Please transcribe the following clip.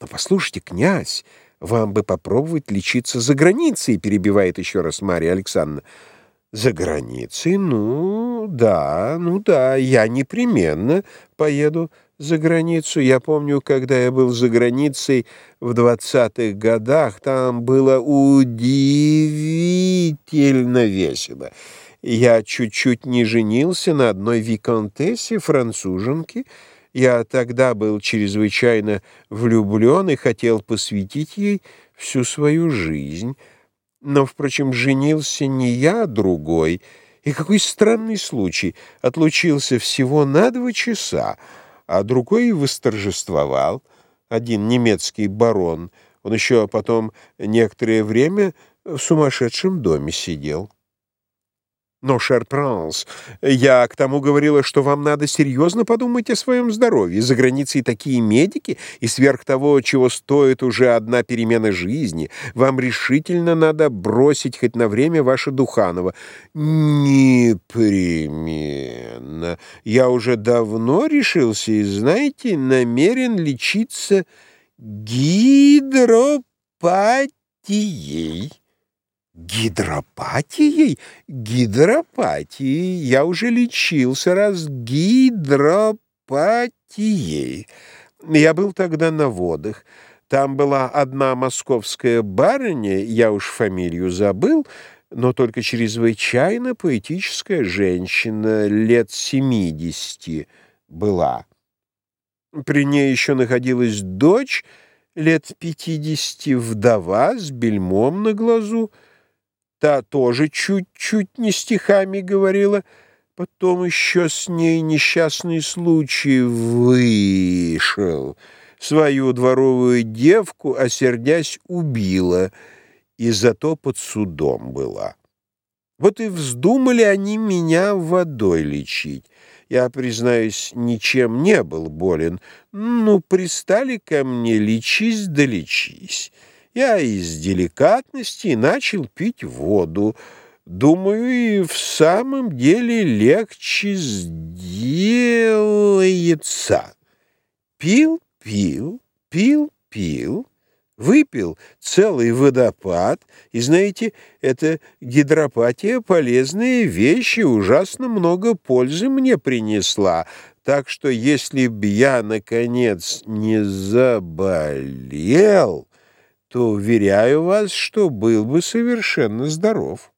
Но послушайте, князь, вам бы попробовать лечиться за границей, перебивает еще раз Марья Александровна. За границей? Ну, да, ну да, я непременно поеду за границу. Я помню, когда я был за границей в двадцатых годах, там было удивительно весело. Я чуть-чуть не женился на одной виконтессе, француженке. Я тогда был чрезвычайно влюблен и хотел посвятить ей всю свою жизнь. Но, впрочем, женился не я, а другой. И какой странный случай. Отлучился всего на два часа, а другой восторжествовал. Один немецкий барон. Он еще потом некоторое время в сумасшедшем доме сидел. Но, шер Пранс, я к тому говорила, что вам надо серьезно подумать о своем здоровье. За границей такие медики, и сверх того, чего стоит уже одна перемена жизни, вам решительно надо бросить хоть на время ваше Духаново. Непременно. Я уже давно решился и, знаете, намерен лечиться гидропатией. Гидропатией? Гидропатией. Я уже лечился раз гидропатией. Я был тогда на водах. Там была одна московская барыня, я уж фамилию забыл, но только чрезвычайно поэтическая женщина, лет семидесяти была. При ней еще находилась дочь, лет пятидесяти, вдова с бельмом на глазу, Та тоже чуть-чуть не стихами говорила. Потом еще с ней несчастный случай вышел. Свою дворовую девку, осердясь, убила, и зато под судом была. Вот и вздумали они меня водой лечить. Я, признаюсь, ничем не был болен. Ну, пристали ко мне, лечись да лечись. Я из деликатности начал пить воду. Думаю, и в самом деле легче сделается. Пил, пил, пил, пил, выпил целый водопад, и, знаете, эта гидропатия — полезная вещь и ужасно много пользы мне принесла, так что если б я, наконец, не заболел то уверяю вас, что был бы совершенно здоров.